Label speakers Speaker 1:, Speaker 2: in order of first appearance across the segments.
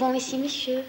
Speaker 1: bon ici, monsieur.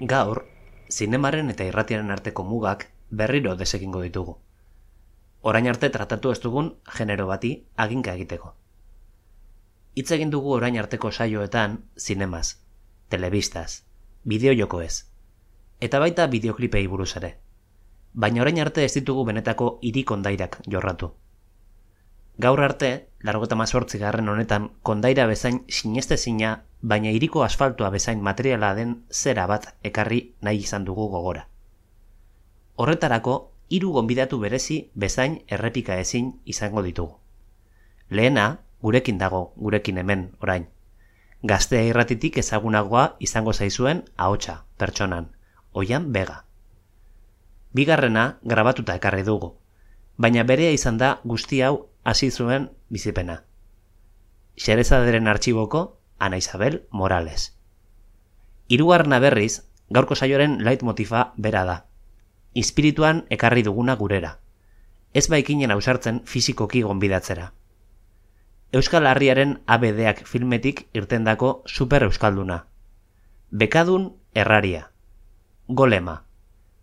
Speaker 2: Gaur, zinemaren eta irratiaren arteko mugak berriro desekingo ditugu. Orain arte tratatu ez dugun genero bati aginka egiteko. Hitz egin dugu orain arteko saioetan zinemaz, telebistaz, bideojoko ez, eta baita bideoklipei buruz ere. Baina orain arte ez ditugu benetako hiri kondairak jorratu. Gaur arte, largota mazortzi garren honetan, kondaira bezain sineste zina baina hiriko asfaltoa bezain materiala den zera bat ekarri nahi izan dugu gogora. Horretarako, hiru gonbidatu berezi bezain errepika ezin izango ditugu. Lehena, gurekin dago, gurekin hemen, orain. Gaztea irratitik ezagunagoa izango zaizuen ahotsa, pertsonan, oian bega. Bigarrena, grabatuta ekarri dugu, baina berea izan da guzti hau hasi zuen bizipena. Xerezaderen artxiboko, Ana Isabel Morales. Hirugarrena berriz, gaurko saioaren leitmotifa bera da. Espirituan ekarri duguna gurera. Ez baikinen ausartzen fizikoki gonbidatzera. Euskal Harriaren ABDak filmetik irtendako super euskalduna. Bekadun erraria. Golema.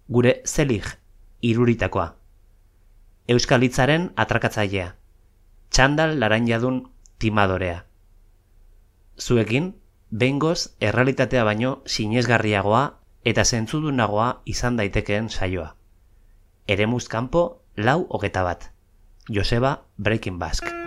Speaker 2: Gure zelig iruritakoa. Euskalitzaren atrakatzailea. Txandal laranjadun timadorea zuekin, behingoz errealitatea baino sinesgarriagoa eta zentzudunagoa izan daitekeen saioa. Eremuz kanpo lau hogeta bat. Joseba Breaking Basque.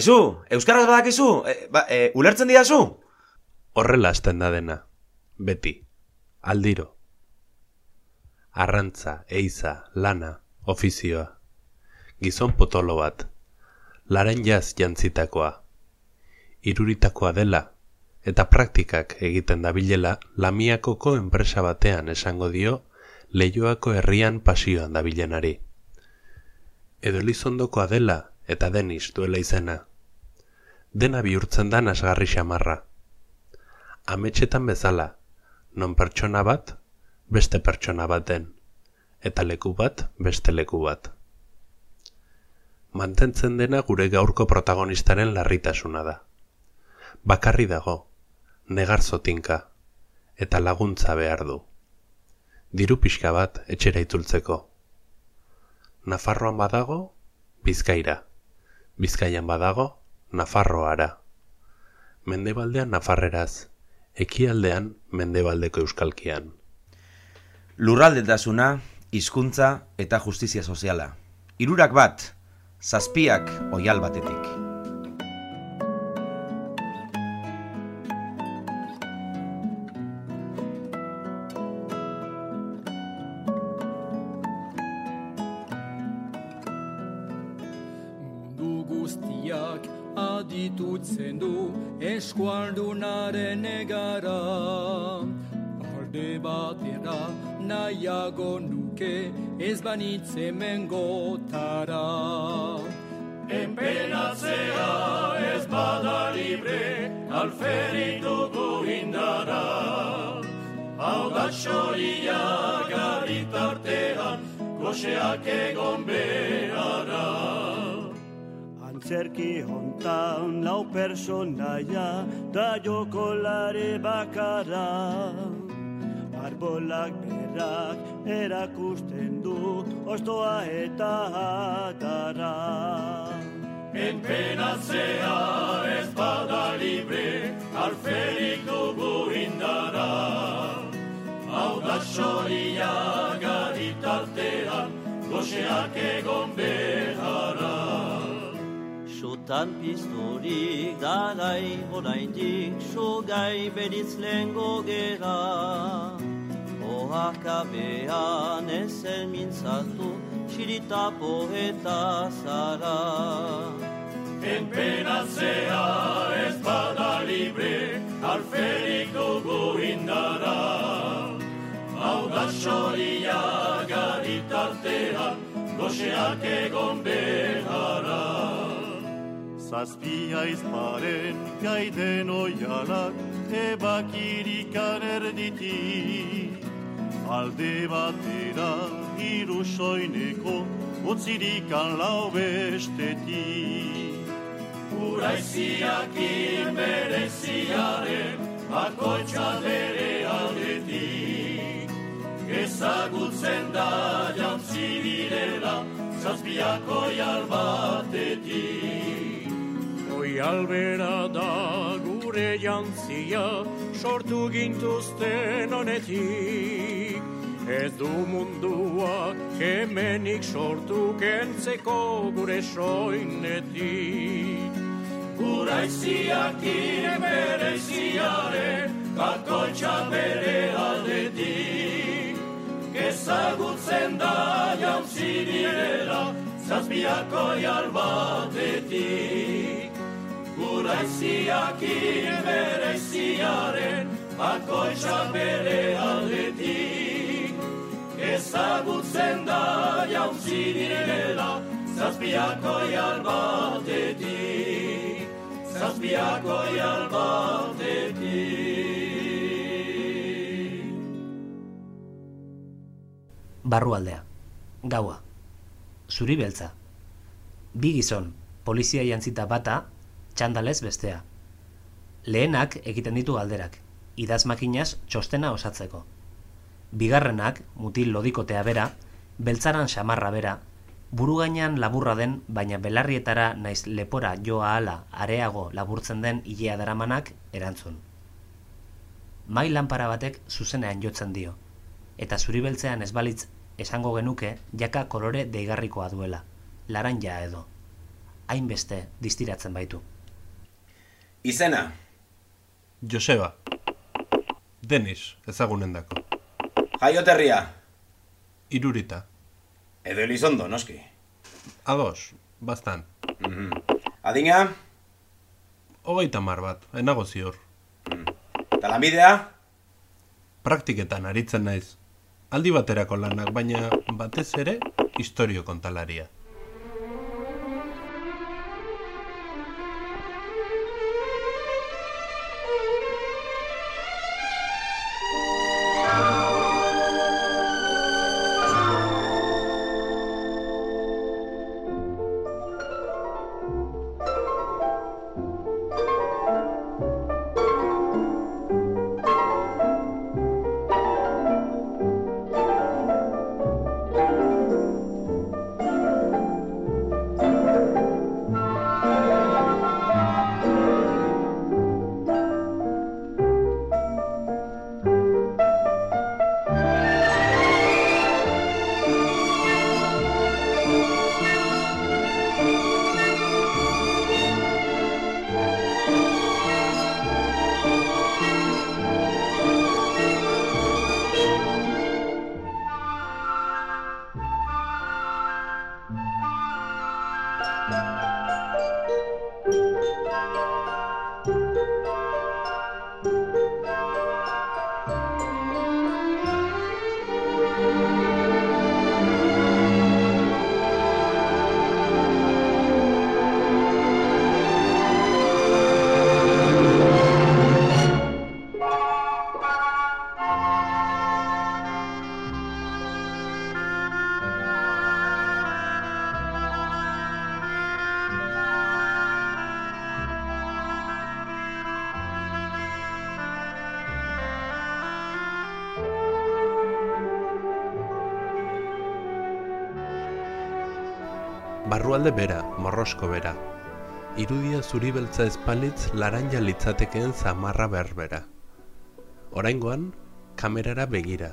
Speaker 1: Aizu, Euskaraz badakizu? E, ba, e, ulertzen didazu?
Speaker 3: Horrela hasten da dena. Beti. Aldiro. Arrantza, eiza, lana, ofizioa. Gizon potolo bat. Laren jaz jantzitakoa. Iruritakoa dela, eta praktikak egiten dabilela lamiakoko enpresa batean esango dio leioako herrian pasioan dabilenari. Edo elizondokoa dela eta deniz duela izena. Dena bihurtzen da nasgarri xamarra. Ametxetan bezala, non pertsona bat, beste pertsona baten, eta leku bat, beste leku bat. Mantentzen dena gure gaurko protagonistaren larritasuna da. Bakarri dago, negar zotinka, eta laguntza behar du. Diru pixka bat etxera itzultzeko. Nafarroan badago, Bizkaira. Bizkaian badago, Nafarroara. Mendebaldean Nafarreraz, ekialdean Mendebaldeko Euskalkian.
Speaker 1: Lurraldetasuna, hizkuntza eta justizia soziala. Hirurak bat, zazpiak oial batetik.
Speaker 4: Nuke ez banitze mengotara. Enpenatzea ez bada libre, alferik dugu indara. Hau da xoria garitartean, goxeak egon beharra.
Speaker 5: Antzerki hontan lau personaia da jokolare bakara. Arbolak berak erakusten du ostoa eta hatara.
Speaker 4: Enpenatzea ez bada libre, alferik dugu indara. Hau da xoria garitartean, goxeak egon beharra.
Speaker 6: Sutan pizturik dagai oraindik sugai beritz lengo gera. Oakabean ezen mintzatu txirita poeta zara.
Speaker 4: Enpenatzea ez bada libre, alferik dugu indara. Hau da xoria garitartean, goxeak egon beharra.
Speaker 5: Zazpia izparen gaiden oialak ebakirikan erditik. Alde batera hiru soineko utzirikan lau bestetik.
Speaker 4: Uraiziakin bereziaren bakoitza bere aldetik. Ezagutzen da jantzi direla zazpiako jalbatetik. Oi albera da gure jantzia sortu gintuzten honetik. Ez du mundua hemenik sortu kentzeko gure soinetik. Uraiziak ire bere ziaren bakoitza bere aldetik. Ezagutzen da jantzi direla zazpiako jalbatetik. Guraiziak bere ziaren bakoitza bere aldetik. Ezagutzen da jauzi direla zazpiako jalbatetik. Zazpiako jalbatetik.
Speaker 2: Barrualdea. Gaua. Zuri beltza. Bi gizon, polizia jantzita bata, txandalez bestea. Lehenak egiten ditu galderak, idaz makinaz txostena osatzeko. Bigarrenak, mutil lodikotea bera, beltzaran xamarra bera, buru gainean laburra den, baina belarrietara naiz lepora joa ala areago laburtzen den ilea daramanak erantzun. Mai lanpara batek zuzenean jotzen dio, eta zuri beltzean ez esango genuke jaka kolore deigarrikoa duela, laranja edo. hainbeste distiratzen baitu.
Speaker 1: Izena,
Speaker 3: Joseba. Denis, ezagunen dako.
Speaker 1: jaioterria,
Speaker 3: Irurita.
Speaker 1: edo Elizondo, noski.
Speaker 3: Ados, bastan.
Speaker 1: Mhm. Adina,
Speaker 3: Hogeita mar bat, enago ziur.
Speaker 1: eta lanbidea,
Speaker 3: Praktiketan aritzen naiz. Aldi baterako lanak, baina batez ere historio kontalaria. Barrualde bera, morrosko bera. Irudia zuri beltza espalitz laranja litzatekeen zamarra berbera. Oraingoan, kamerara begira.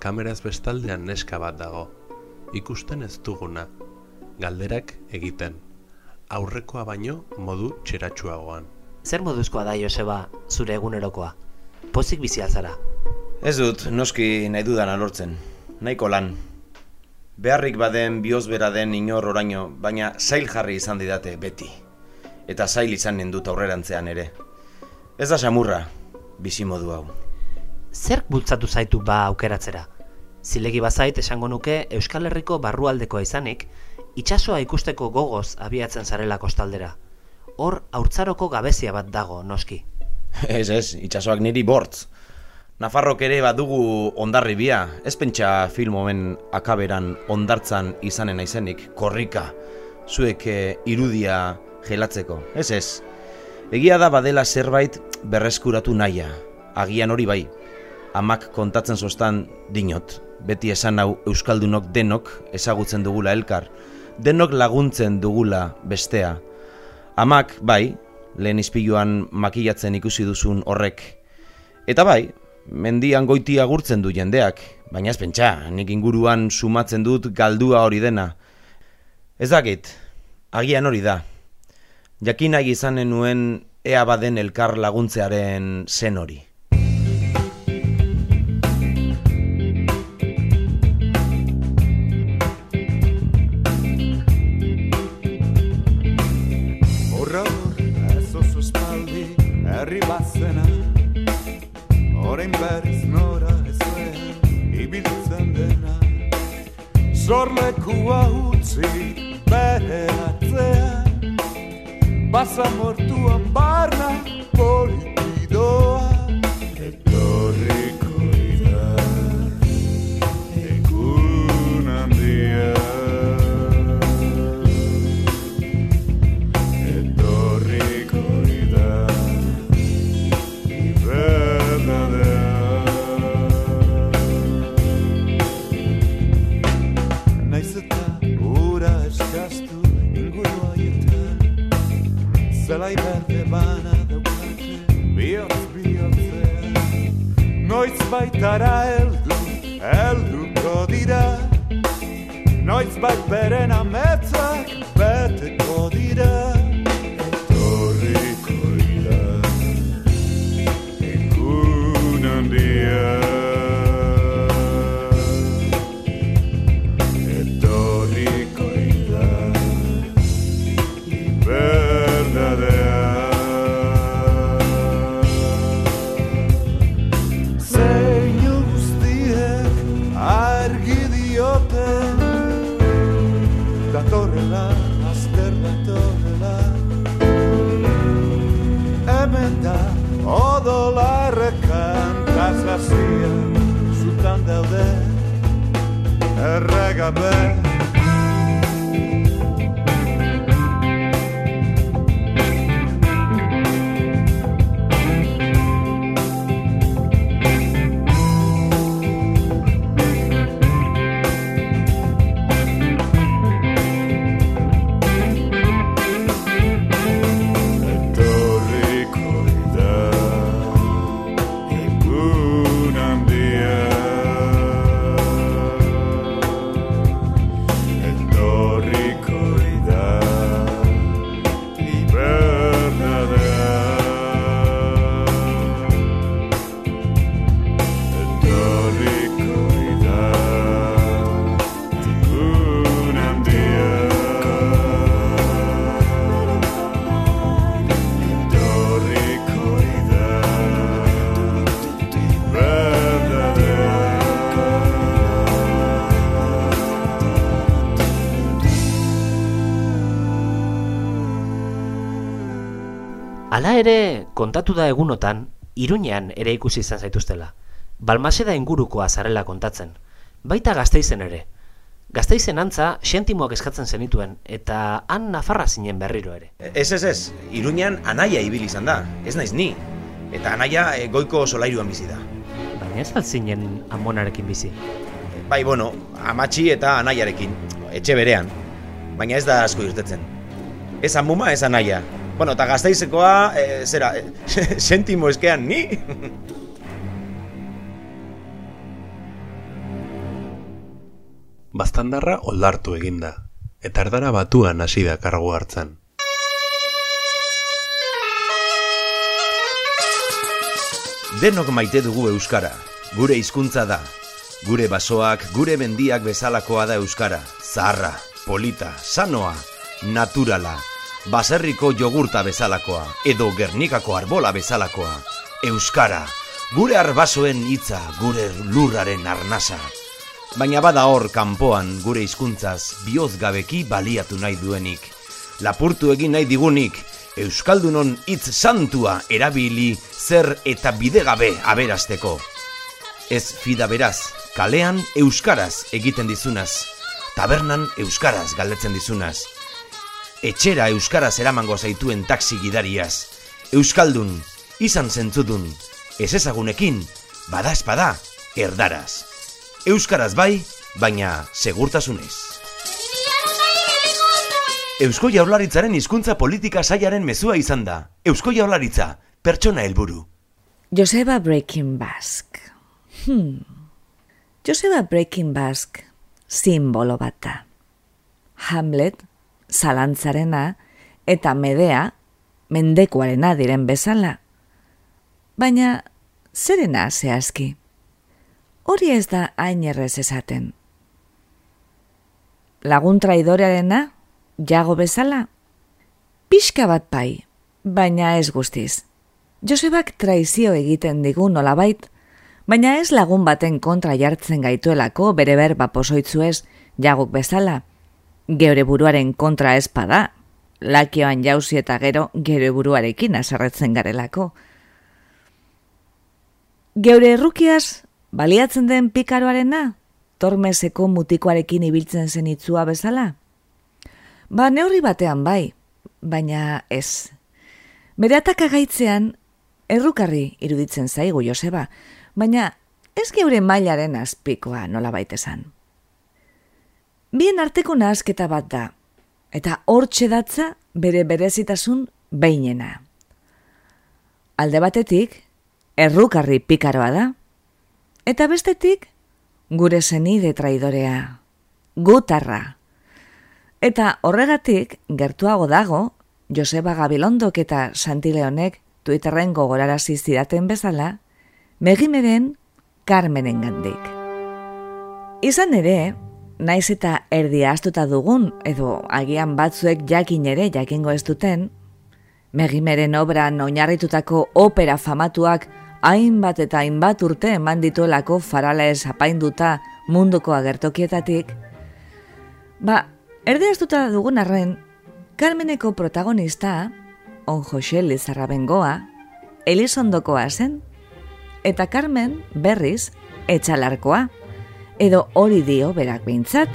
Speaker 3: Kameraz bestaldean neska bat dago. Ikusten ez duguna. Galderak egiten. Aurrekoa baino modu txeratsuagoan.
Speaker 2: Zer moduzkoa da Joseba zure egunerokoa? Pozik bizi alzara.
Speaker 1: Ez dut, noski nahi dudan lortzen. Nahiko lan. Beharrik baden biozbera den inor oraino, baina zail jarri izan didate beti. Eta zail izan nindut aurrerantzean ere. Ez da samurra, bizi modu hau.
Speaker 2: Zerk bultzatu zaitu ba aukeratzera? Zilegi bazait esango nuke Euskal Herriko barrualdekoa izanik, itsasoa ikusteko gogoz abiatzen zarela kostaldera. Hor haurtzaroko gabezia bat dago, noski.
Speaker 1: Ez ez, itxasoak niri bortz. Nafarrok ere badugu ondarribia, ez pentsa film homen akaberan ondartzan izanen naizenik, korrika, zuek eh, irudia gelatzeko, ez ez. Egia da badela zerbait berreskuratu naia, agian hori bai, amak kontatzen zostan dinot, beti esan hau Euskaldunok denok ezagutzen dugula elkar, denok laguntzen dugula bestea. Amak, bai, lehen izpiluan makillatzen ikusi duzun horrek. Eta bai, mendian goiti agurtzen du jendeak, baina ez pentsa, nik inguruan sumatzen dut galdua hori dena. Ez dakit, agian hori da. Jakin nahi izanen nuen ea baden elkar laguntzearen zen hori.
Speaker 7: Horra hor, ez oso espaldi, herri bat Horein berriz nora ez zuen, ibiltzen dena. Zorlekua utzi bere atzean Basamortuan barna politidoa Etorriko baitara heldu, helduko dira. Noiz bait beren ametzak
Speaker 2: Hala ere, kontatu da egunotan, Iruñean ere ikusi izan zaituztela. Balmaseda ingurukoa zarela kontatzen. Baita gazteizen ere. Gazteizen antza, xentimoak eskatzen zenituen, eta han nafarra zinen berriro ere.
Speaker 1: Ez, ez, ez, Iruñan anaia ibili izan da, ez naiz ni. Eta anaia e, goiko solairuan bizi da.
Speaker 2: Baina ez altzinen amonarekin bizi.
Speaker 1: Bai, bueno, amatxi eta anaiarekin, etxe berean. Baina ez da asko irtetzen. Ez amuma, ez anaia. Bueno, eta gaztaizekoa, e, zera, e, sentimo eskean ni?
Speaker 3: Baztandarra oldartu eginda, eta erdara batuan hasi da kargu hartzan.
Speaker 1: Denok maite dugu Euskara, gure hizkuntza da. Gure basoak, gure mendiak bezalakoa da Euskara. Zaharra, polita, sanoa, naturala. Baserriko jogurta bezalakoa, edo Gernikako arbola bezalakoa. Euskara, gure arbasoen hitza, gure lurraren arnasa. Baina bada hor kanpoan gure hizkuntzaz bihozgabeki baliatu nahi duenik. Lapurtu egin nahi digunik, Euskaldunon hitz santua erabili zer eta bidegabe aberasteko. Ez fida beraz, kalean euskaraz egiten dizunaz, tabernan euskaraz galdetzen dizunaz. Etxera euskaraz eramango zaituen taxi gidariaz. Euskaldun, izan zentzudun, ez ezagunekin, bada espada, erdaraz. Euskaraz bai, baina segurtasunez. Eusko Jaurlaritzaren hizkuntza politika saiaren mezua izan da. Eusko Jaurlaritza, pertsona helburu.
Speaker 8: Joseba Breaking Bask. Hmm. Joseba Breaking Bask simbolo bat da. Hamlet, zalantzarena, eta medea, mendekuarena diren bezala. Baina, zerena zehazki? Hori ez da hain errez esaten. Lagun traidorearena, jago bezala? Pixka bat bai, baina ez guztiz. Josebak traizio egiten digu nolabait, baina ez lagun baten kontra jartzen gaituelako bere berba posoitzu ez jaguk bezala. Geure buruaren kontra espada, lakioan jauzi eta gero geure buruarekin aserretzen garelako. Geure errukiaz baliatzen den pikaroarena, tormeseko mutikoarekin ibiltzen zen itzua bezala? Ba, neurri batean bai, baina ez. Bere atakagaitzean, errukarri iruditzen zaigu Joseba, baina ez geure mailaren azpikoa nola baitesan. Bien arteko nahasketa bat da, eta hortxe datza bere berezitasun behinena. Alde batetik, errukarri pikaroa da, eta bestetik, gure zenide traidorea, gutarra. Eta horregatik, gertuago dago, Joseba Gabilondok eta Santileonek Twitterren gogorarazi zidaten bezala, megimeren Carmenen gandik. Izan ere, naiz eta erdi astuta dugun, edo agian batzuek jakin ere jakingo ez duten, megimeren obran oinarritutako opera famatuak hainbat eta hainbat urte eman dituelako faralaez apainduta munduko agertokietatik, ba, erde astuta dugun arren, Carmeneko protagonista, on Jose Lizarra bengoa, Elizondokoa zen, eta Carmen berriz etxalarkoa, edo hori dio berak behintzat,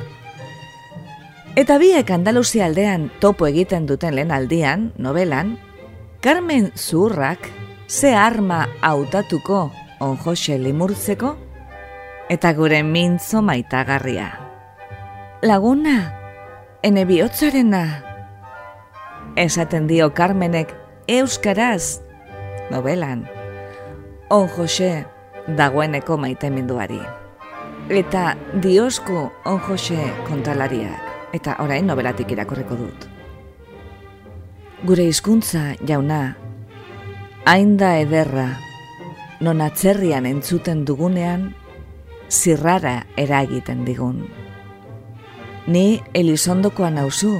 Speaker 8: Eta biek Andaluzia aldean topo egiten duten lehen aldian, novelan, Carmen Zurrak ze arma hautatuko on Jose limurtzeko eta gure mintzo maitagarria. Laguna, ene bihotzarena, esaten dio Carmenek euskaraz, novelan, on Jose dagoeneko maiteminduari. Eta diosku on Jose kontalariak, eta orain nobelatik irakorreko dut. Gure hizkuntza jauna, hain da ederra, non atzerrian entzuten dugunean, zirrara eragiten digun. Ni Elizondokoa nauzu,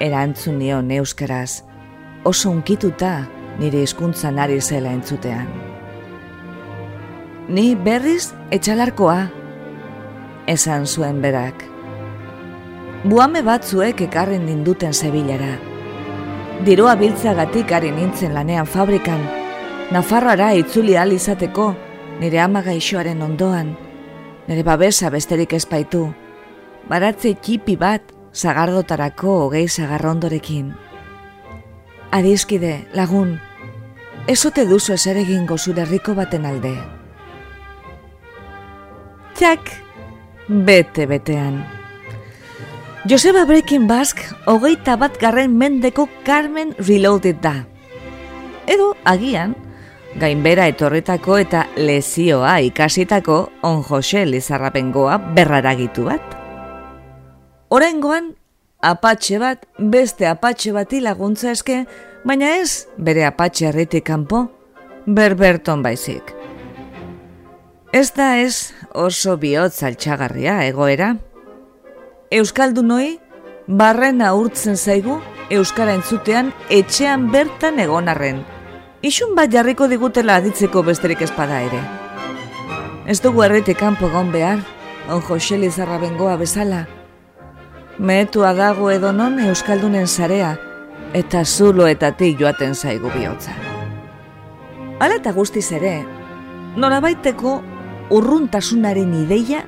Speaker 8: erantzun nion euskaraz, oso unkituta nire hizkuntzan ari zela entzutean. Ni berriz etxalarkoa, esan zuen berak. Buame batzuek ekarren ninduten zebilara. Dirua biltzagatik ari nintzen lanean fabrikan, Nafarroara itzuli ahal izateko, nire ama gaixoaren ondoan, nire babesa besterik espaitu, baratze txipi bat zagardotarako hogei zagarrondorekin. Adizkide, lagun, ezote duzu ezer egingo zure herriko baten alde. Txak, bete-betean. Joseba Breaking Bask hogeita bat garren mendeko Carmen Reloaded da. Edo, agian, gainbera etorretako eta lezioa ikasitako on Jose Lizarrapengoa berraragitu bat. Orengoan, apatxe bat, beste apatxe bati laguntza eske, baina ez bere apatxe herritik kanpo, berberton baizik. Ez da ez oso bihotz altxagarria egoera. Euskaldunoi, barrena urtzen zaigu, Euskara entzutean etxean bertan egonarren, isun bat jarriko digutela aditzeko besterik espada ere. Ez dugu erretik kanpo egon behar, on Jose Lizarra bengoa bezala. Mehetua dago edo non Euskaldunen sarea, eta zuloetatik joaten zaigu bihotza. Hala eta guztiz ere, norabaiteko urruntasunaren ideia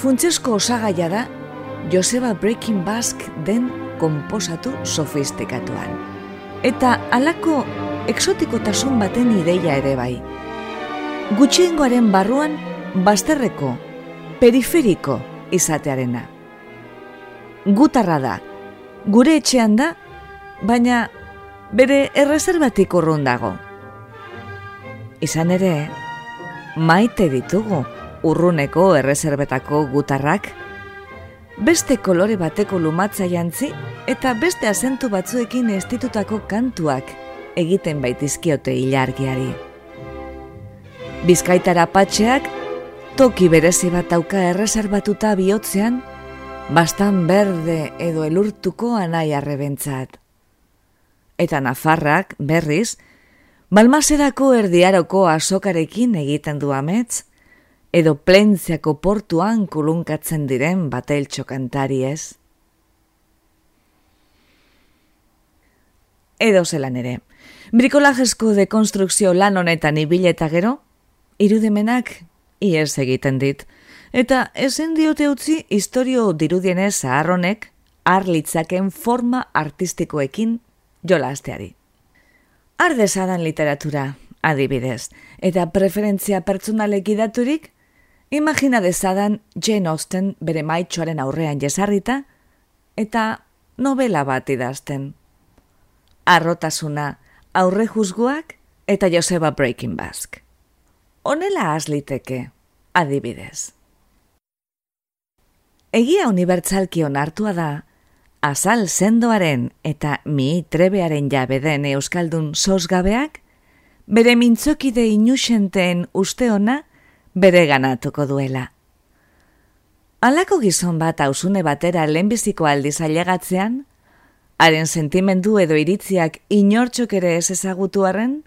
Speaker 8: funtsesko osagaia da Joseba Breaking Bask den komposatu sofistikatuan. Eta halako exotikotasun baten ideia ere bai. Gutxiengoaren barruan bazterreko, periferiko izatearena. Gutarra da, gure etxean da, baina bere erreserbatik urrun dago. Izan ere, maite ditugu urruneko erreserbetako gutarrak, beste kolore bateko lumatza jantzi eta beste azentu batzuekin estitutako kantuak egiten baitizkiote ilargiari. Bizkaitara patxeak, toki berezi bat dauka erreserbatuta bihotzean, bastan berde edo elurtuko anai arrebentzat. Eta Nafarrak, berriz, Balmaserako erdiaroko azokarekin egiten du amets, edo plentziako portuan kulunkatzen diren bateltxo kantari ez. Edo zelan ere, Brikolajesko dekonstrukzio lan honetan ibile eta gero, irudimenak ies egiten dit, eta ezen diote utzi historio dirudienez zaharronek arlitzaken forma artistikoekin jolasteari. Ardezadan literatura, adibidez, eta preferentzia pertsonalek idaturik, imagina dezadan Jane Austen bere maitxoaren aurrean jesarrita, eta novela bat idazten. Arrotasuna, aurre juzguak eta Joseba Breaking Bask. Honela azliteke, adibidez. Egia unibertsalki onartua da, azal sendoaren eta mi trebearen jabe den euskaldun sosgabeak, bere mintzokide inusenteen uste ona bere ganatuko duela. Alako gizon bat hausune batera lehenbiziko aldiz ailegatzean, haren sentimendu edo iritziak inortxok ere ez ezagutuaren,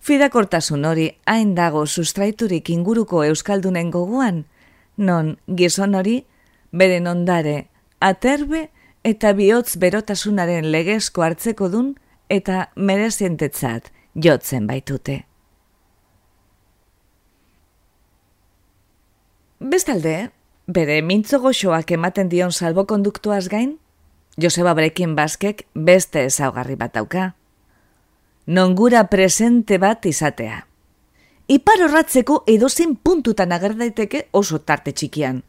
Speaker 8: fidakortasun hori hain dago sustraiturik inguruko euskaldunen goguan, non gizon hori beren ondare, aterbe eta bihotz berotasunaren legezko hartzeko dun eta merezientetzat jotzen baitute. Bestalde, bere mintzo goxoak ematen dion salbokonduktuaz gain, Joseba Brekin Baskek beste ezaugarri bat dauka. Nongura presente bat izatea. Ipar horratzeko edozin puntutan agerdaiteke oso tarte txikian.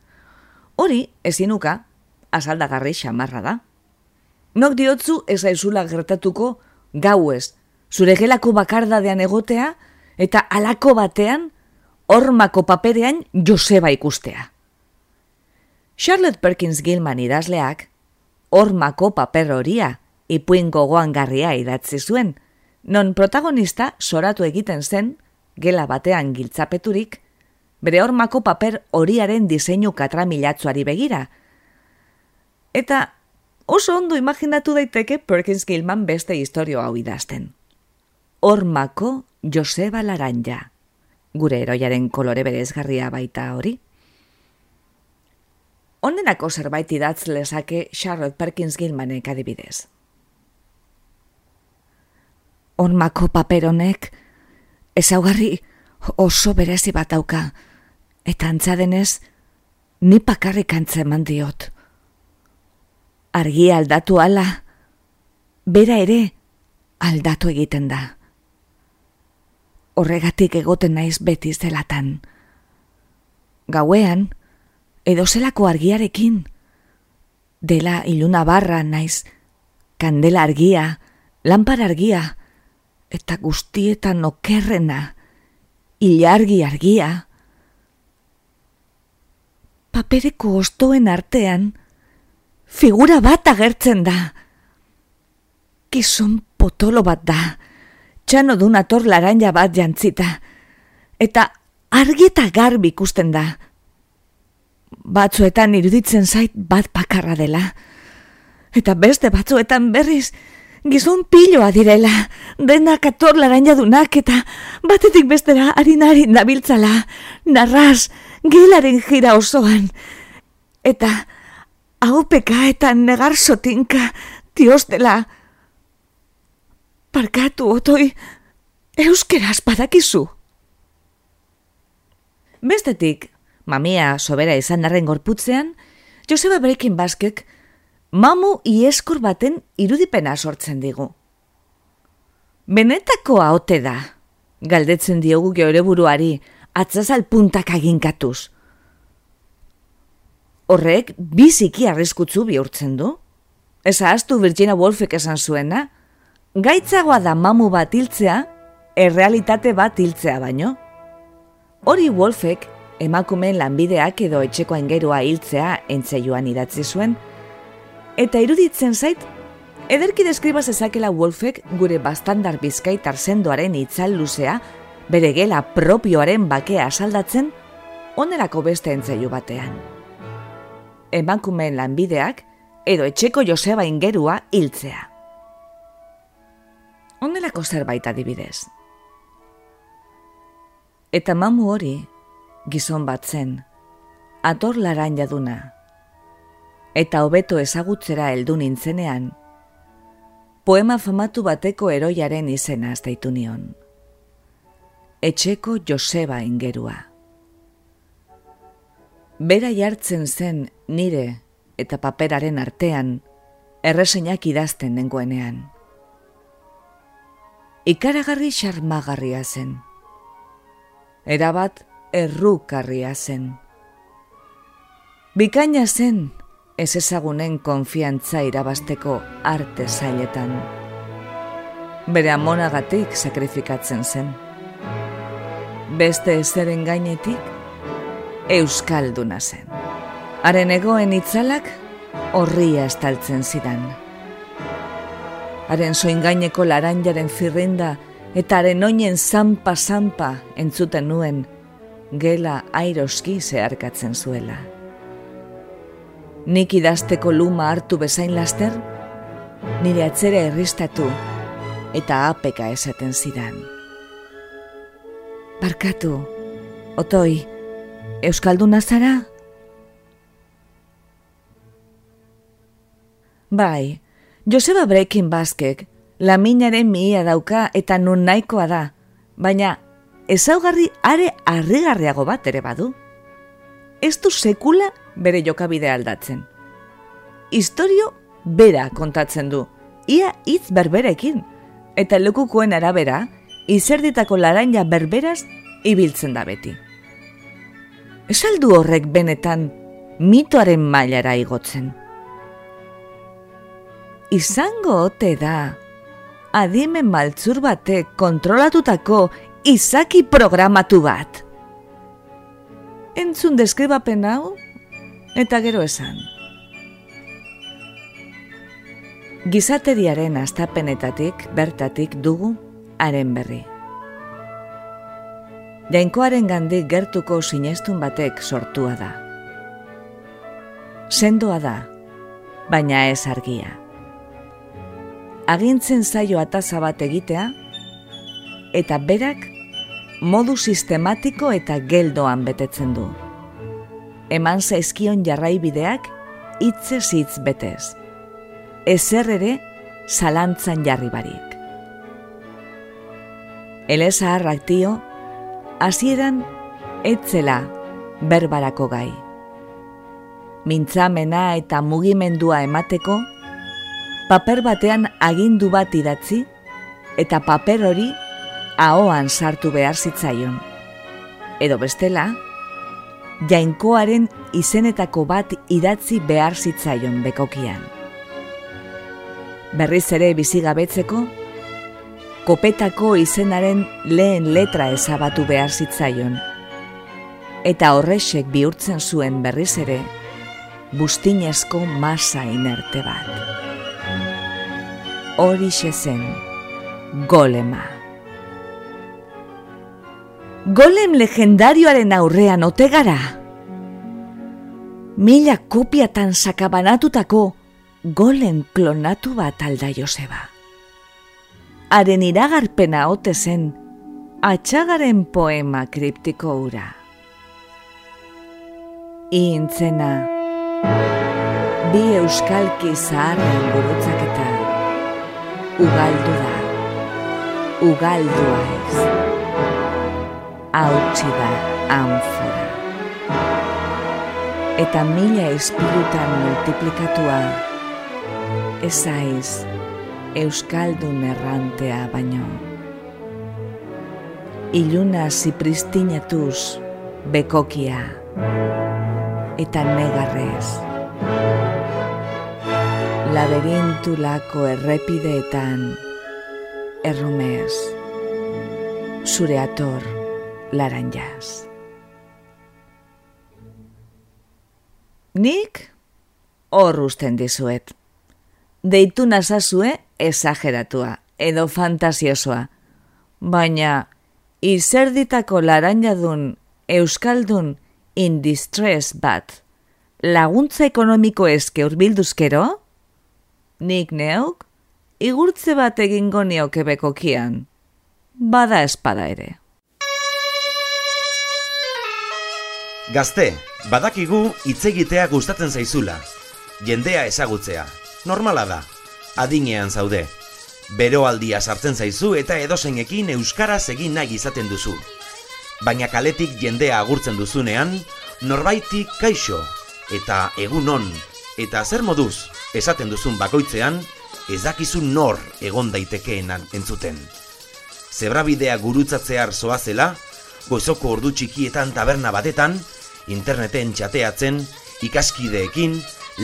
Speaker 8: Hori, ezinuka, azaldagarri xamarra da. Nok diotzu ez aizula gertatuko gauez, zure gelako bakardadean egotea eta alako batean hormako paperean Joseba ikustea. Charlotte Perkins Gilman idazleak, hormako paper horia, ipuin gogoan garria idatzi zuen, non protagonista soratu egiten zen, gela batean giltzapeturik, bere hormako paper horiaren diseinu katramilatzuari begira. Eta oso ondo imaginatu daiteke Perkins Gilman beste historio hau idazten. Hormako Joseba Laranja, gure eroiaren kolore berezgarria baita hori. Onenako zerbait idatz lezake Charlotte Perkins Gilmanek adibidez. Onmako paperonek ezaugarri oso berezi bat dauka, eta antzadenez, ni pakarrik antzeman diot. Argi aldatu ala, bera ere aldatu egiten da. Horregatik egoten naiz beti zelatan. Gauean, edo zelako argiarekin. Dela iluna barra naiz, kandela argia, lampar argia, eta guztietan okerrena, ilargi argia. Papereko ostoen artean, figura bat agertzen da. Gizon potolo bat da, txano duna tor laranja bat jantzita, eta argi eta garbi ikusten da, batzuetan iruditzen zait bat bakarra dela. Eta beste batzuetan berriz, gizon piloa direla, denak ator dunak eta batetik bestera harinari nabiltzala, narraz, gilaren jira osoan. Eta haupeka eta negar sotinka, dios dela. Parkatu otoi, euskeraz badakizu. Bestetik, mamia sobera izan arren gorputzean, Joseba Brekin Baskek mamu ieskor baten irudipena sortzen digu. Benetako haote da, galdetzen diogu geure buruari, atzazal puntak aginkatuz. Horrek, biziki arriskutzu bihurtzen du? Ez ahaztu Virginia Woolfek esan zuena? Gaitzagoa da mamu bat hiltzea, errealitate bat hiltzea baino. Hori Wolfek emakumeen lanbideak edo etxeko aingerua hiltzea entzeioan idatzi zuen, eta iruditzen zait, ederki deskriba zezakela Wolfek gure bastandar bizkaitar sendoaren itzal luzea, bere gela propioaren bakea asaldatzen, onerako beste entzeiu batean. Emakumeen lanbideak edo etxeko Joseba ingerua hiltzea. Onelako zerbait adibidez. Eta mamu hori, gizon bat zen, ator laran jaduna, eta hobeto ezagutzera heldu nintzenean, poema famatu bateko eroiaren izena azteitu nion. Etxeko Joseba ingerua. Bera jartzen zen nire eta paperaren artean, erresenak idazten nengoenean. Ikaragarri xarmagarria zen. Erabat, errukarria zen. Bikaina zen, ez ezagunen konfiantza irabasteko arte zailetan. Bere amonagatik sakrifikatzen zen. Beste ezeren gainetik, euskalduna zen. Haren egoen itzalak, horria estaltzen zidan. Haren soingaineko laranjaren firrinda eta haren oinen zampa-zampa entzuten nuen, gela airoski zeharkatzen zuela. Nik idazteko luma hartu bezain laster, nire atzera erristatu eta apeka esaten zidan. Barkatu, otoi, Euskalduna zara? Bai, Joseba Breaking Baskek, laminaren miia dauka eta nun nahikoa da, baina ezaugarri are arrigarriago bat ere badu. Ez du sekula bere jokabide aldatzen. Historio bera kontatzen du, ia hitz berberekin, eta lekukoen arabera, izerditako laranja berberaz ibiltzen da beti. Esaldu horrek benetan mitoaren mailara igotzen. Izango ote da, adimen maltzur batek kontrolatutako izaki programatu bat. Entzun deskribapen hau, eta gero esan. Gizateriaren astapenetatik bertatik dugu haren berri. Jainkoaren gandik gertuko sinestun batek sortua da. Sendoa da, baina ez argia. Agintzen zaio ataza bat egitea, eta berak modu sistematiko eta geldoan betetzen du. Eman zaizkion jarraibideak hitzez hitz betez. Ezer ere zalantzan jarri barik. Eleza harrak dio, hasieran etzela berbarako gai. Mintzamena eta mugimendua emateko, paper batean agindu bat idatzi, eta paper hori ahoan sartu behar zitzaion. Edo bestela, jainkoaren izenetako bat idatzi behar zitzaion bekokian. Berriz ere bizigabetzeko, kopetako izenaren lehen letra ezabatu behar zitzaion. Eta horrexek bihurtzen zuen berriz ere, bustinezko masa inerte bat. Horixe zen, golema. Golem legendarioaren aurrean ote gara. Mila kopiatan sakabanatutako golem klonatu bat alda Joseba haren iragarpena ote zen, atxagaren poema kriptiko ura. Intzena, bi euskalki zaharren gurutzaketa, ugaldu da, ugaldua ez, hautsi da anfora. Eta mila espirutan multiplikatua, ez aiz, euskaldun errantea baino. Iluna zipristinetuz bekokia eta negarrez. Laberintu errepideetan errumez zure ator laranjaz. Nik hor usten dizuet. Deitu nazazue esageratua edo fantasiosoa. Baina, izerditako laranjadun euskaldun in distress bat, laguntza ekonomiko eske urbilduzkero? Nik neuk, igurtze bat egingo nioke bekokian, bada espada ere.
Speaker 1: Gazte, badakigu hitz egitea gustatzen zaizula. Jendea ezagutzea. Normala da adinean zaude. Beroaldia sartzen zaizu eta edozeinekin euskaraz egin nahi izaten duzu. Baina kaletik jendea agurtzen duzunean, norbaitik kaixo eta egun on eta zer moduz esaten duzun bakoitzean, ez dakizu nor egon daitekeenan entzuten. Zebrabidea gurutzatzear zoazela, goizoko ordu txikietan taberna batetan, interneten txateatzen, ikaskideekin,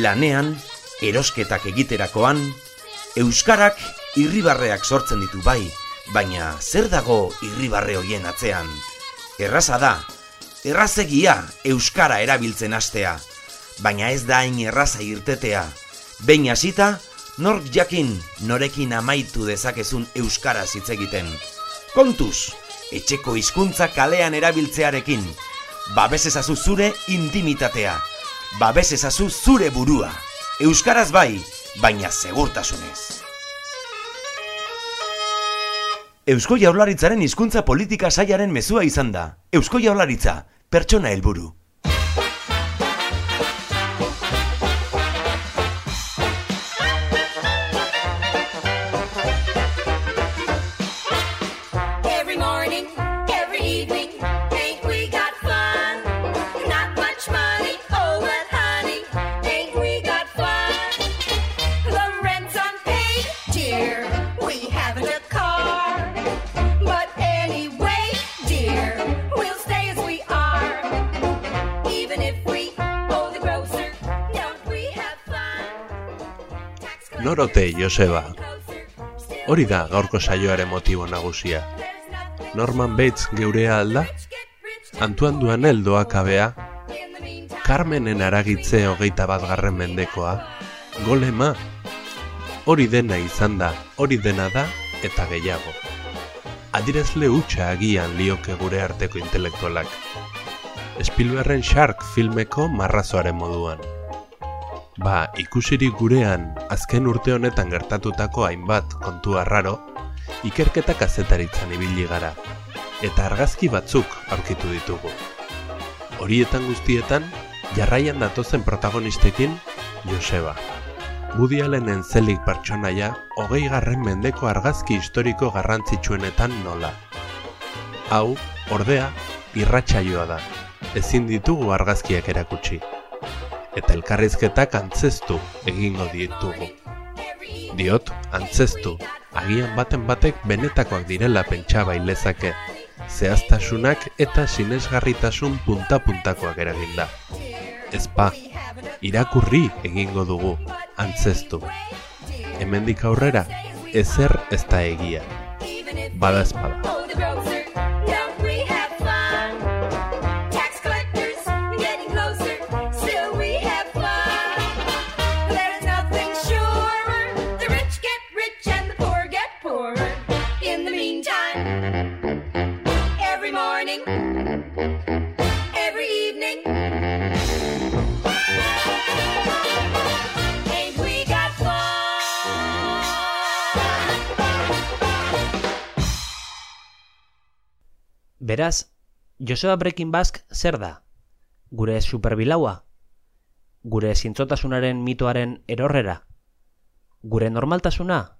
Speaker 1: lanean, erosketak egiterakoan, Euskarak irribarreak sortzen ditu bai, baina zer dago irribarre hoien atzean? Erraza da, errazegia Euskara erabiltzen astea, baina ez da hain erraza irtetea. Behin hasita, nork jakin norekin amaitu dezakezun Euskara hitz egiten. Kontuz, etxeko hizkuntza kalean erabiltzearekin, babes ezazu zure intimitatea, babes ezazu zure burua. Euskaraz bai, baina segurtasunez. Eusko Jaurlaritzaren hizkuntza politika sailaren mezua izan da. Eusko Jaurlaritza, pertsona helburu.
Speaker 3: Norote, Joseba. Hori da gaurko saioaren motibo nagusia. Norman Bates geurea alda, Antuan Duanel doakabea. Carmenen aragitze hogeita bat garren mendekoa, golema, hori dena izan da, hori dena da, eta gehiago. Adirezle hutsa agian lioke gure arteko intelektualak. Spielbergen Shark filmeko marrazoaren moduan. Ba, ikusirik gurean, azken urte honetan gertatutako hainbat kontu arraro, ikerketa kazetaritzan ibili gara, eta argazki batzuk aurkitu ditugu. Horietan guztietan, jarraian datozen protagonistekin, Joseba. Woody Allenen zelik pertsonaia, hogei garren mendeko argazki historiko garrantzitsuenetan nola. Hau, ordea, irratsaioa da. Ezin ditugu argazkiak erakutsi. Eta elkarrizketak antzestu egingo ditugu. Diot, antzestu, agian baten batek benetakoak direla pentsa bailezake, zehaztasunak eta sinesgarritasun punta-puntakoak eraginda. Ezpa, irakurri egingo dugu, antzestu. Hemendik aurrera, ezer ez da egia. Bada espada.
Speaker 2: Beraz, Joseba Breaking Bask zer da? Gure superbilaua? Gure zintzotasunaren mitoaren erorrera? Gure normaltasuna?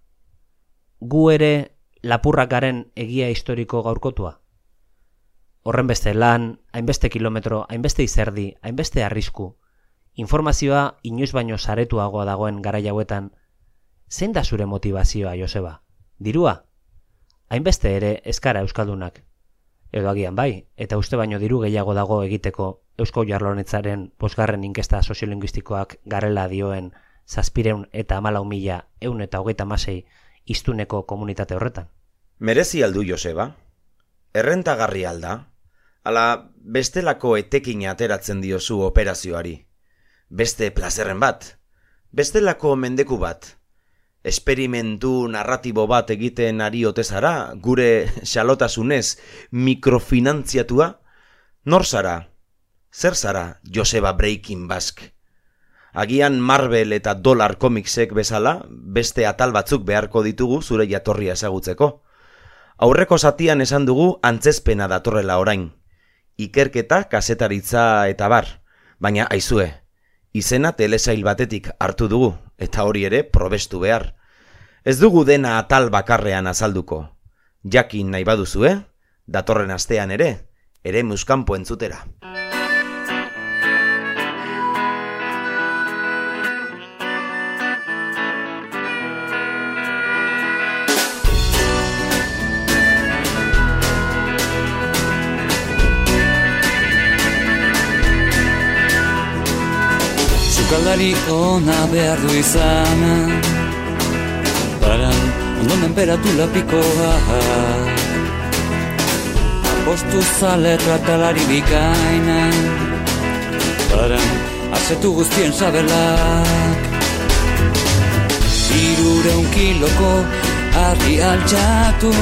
Speaker 2: Gu ere lapurrak garen egia historiko gaurkotua? Horren beste lan, hainbeste kilometro, hainbeste izerdi, hainbeste arrisku, informazioa inoiz baino saretuagoa dagoen garai hauetan, zein da zure motivazioa, Joseba? Dirua? Hainbeste ere eskara euskaldunak. Edo agian bai, eta uste baino diru gehiago dago egiteko Eusko Jarlonitzaren posgarren inkesta soziolinguistikoak garela dioen zazpireun eta amalau mila eun eta hogeita masei iztuneko komunitate horretan.
Speaker 1: Merezi aldu Joseba? Errentagarri alda? Ala bestelako etekin ateratzen diozu operazioari. Beste plazerren bat? Bestelako mendeku bat? Esperimentu narratibo bat egiten ari ote zara, gure xalotasunez mikrofinantziatua? Nor zara? Zer zara, Joseba Breaking Bask? Agian Marvel eta Dollar Comicsek bezala, beste atal batzuk beharko ditugu zure jatorria ezagutzeko. Aurreko zatian esan dugu antzezpena datorrela orain. Ikerketa, kasetaritza eta bar. Baina aizue, izena telesail batetik hartu dugu, eta hori ere probestu behar. Ez dugu dena atal bakarrean azalduko. Jakin nahi baduzue, datorren astean ere, ere muskampo entzutera.
Speaker 9: Sukaldari ona behar du izan. Para ondo menperatu lapikoa Apostu zale tratalari bikaina. Para asetu guztien sabelak. Irureun kiloko ardi altxatu.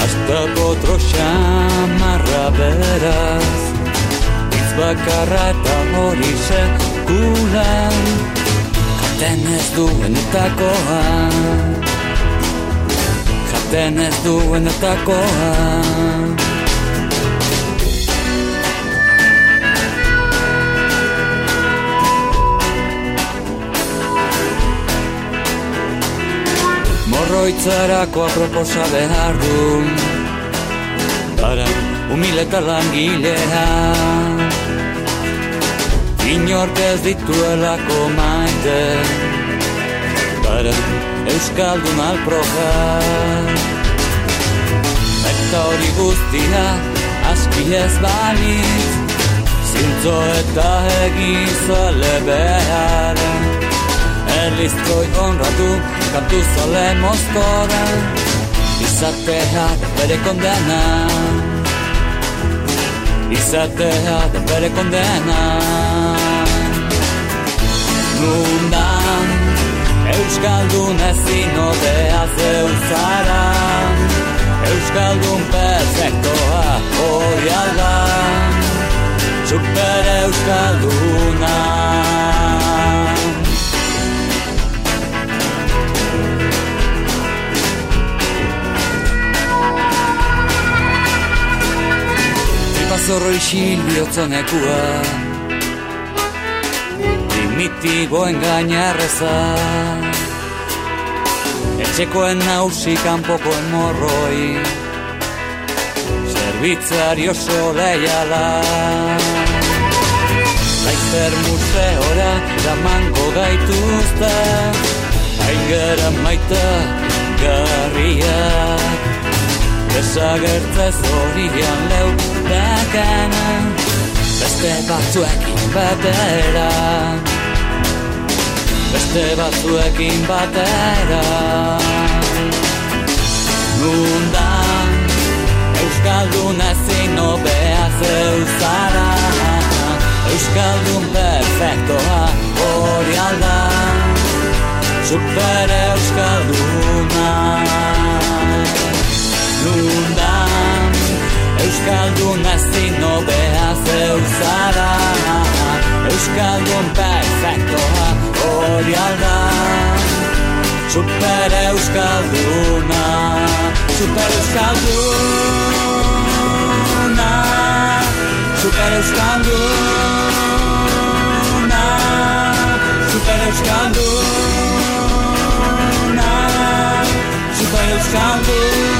Speaker 9: Hasta potro xamarra beraz. Bakarra eta hori sekulan Jaten ez duenetakoa. Jaten ez duenetakoa. Morroitzarako aproposa behar du Para humile eta langilea Inork ez dituelako maite. Para Euskaldun alproja Eta hori guztia aski ez balitz. Zintzo eta egizale behar. Erliztroi honratu kantu zale mozkora. Izatea bere kondena. Izatea bere kondena Nundan Euskaldun ezin odea zeu zara. Euskaldun perfektoa hori alda Super Euskalduna. Tripazorro isil bihotzonekua Primitiboen gainarreza Etxekoen nausi kanpokoen morroi. Zerbitzari oso leiala Laizzer museora eramango gaituzte Aingera maita garriak Desagertzez horian leu dakana. Beste batzuekin batera Beste batzuekin batera. Nundan Euskaldun ezin obea zeu zara. Euskaldun perfektoa hori alda. Super Super Euskalduna Super Euskalduna Super Euskalduna Super Euskalduna Super Euskalduna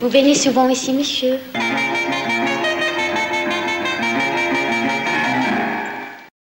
Speaker 10: Vous venez souvent ici, monsieur?